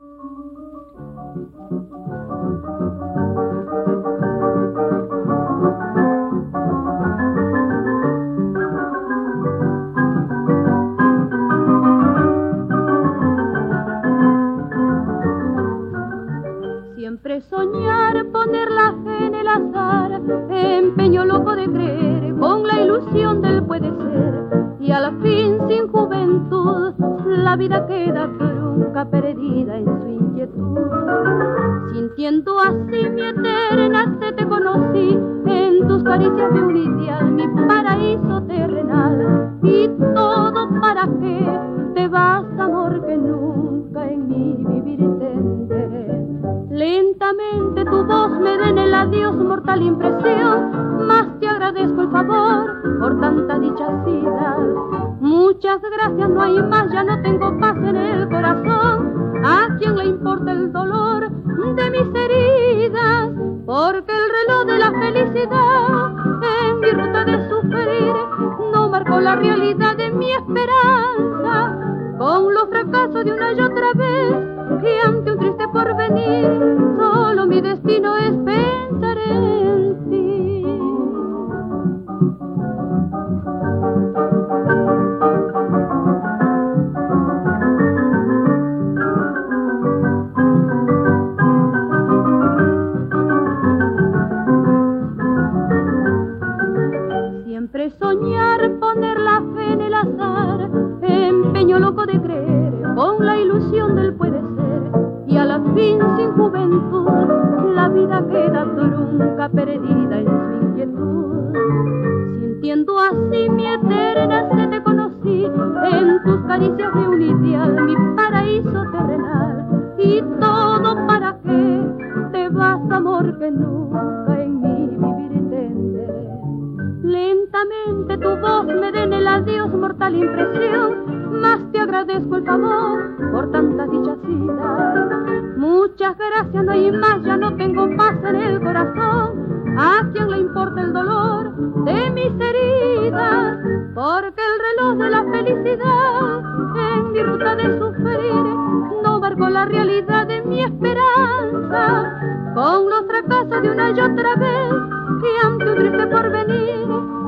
Siempre soñar, poner la fe en el azar, empeño loco de creer con la ilusión del puede ser, y al fin sin juventud la vida queda clara nunca perdida en su inquietud. Sintiendo así mi eterna te conocí, en tus caricias de un ideal, mi paraíso terrenal. Y todo para qué te vas, amor, que nunca en mí vivir intenté. Lentamente tu voz me den el adiós mortal impresión, más te agradezco el favor por tanta dicha sida Muchas gracias, no hay más, ya no tengo paz en el corazón. ¿A quién le importa el dolor de mis heridas? Porque el reloj de la felicidad en mi ruta de sufrir no marcó la realidad de mi esperanza. Con los fracasos de una y otra vez y ante un triste porvenir, solo mi destino Siempre soñar, poner la fe en el azar, empeño loco de creer, con la ilusión del puede ser, y a la fin sin juventud, la vida queda trunca, perdida en su inquietud. Sintiendo así mi eterna sed te conocí, en tus caricias de un ideal, mi paraíso terrenal tu voz me den el adiós mortal impresión, más te agradezco el favor por tantas dichacitas. Muchas gracias, no hay más, ya no tengo paz en el corazón, a quien le importa el dolor de mis heridas, porque el reloj de la felicidad en mi ruta de sufrir no marcó la realidad de mi esperanza, con los fracasos de una y otra vez y ante un triste porvenir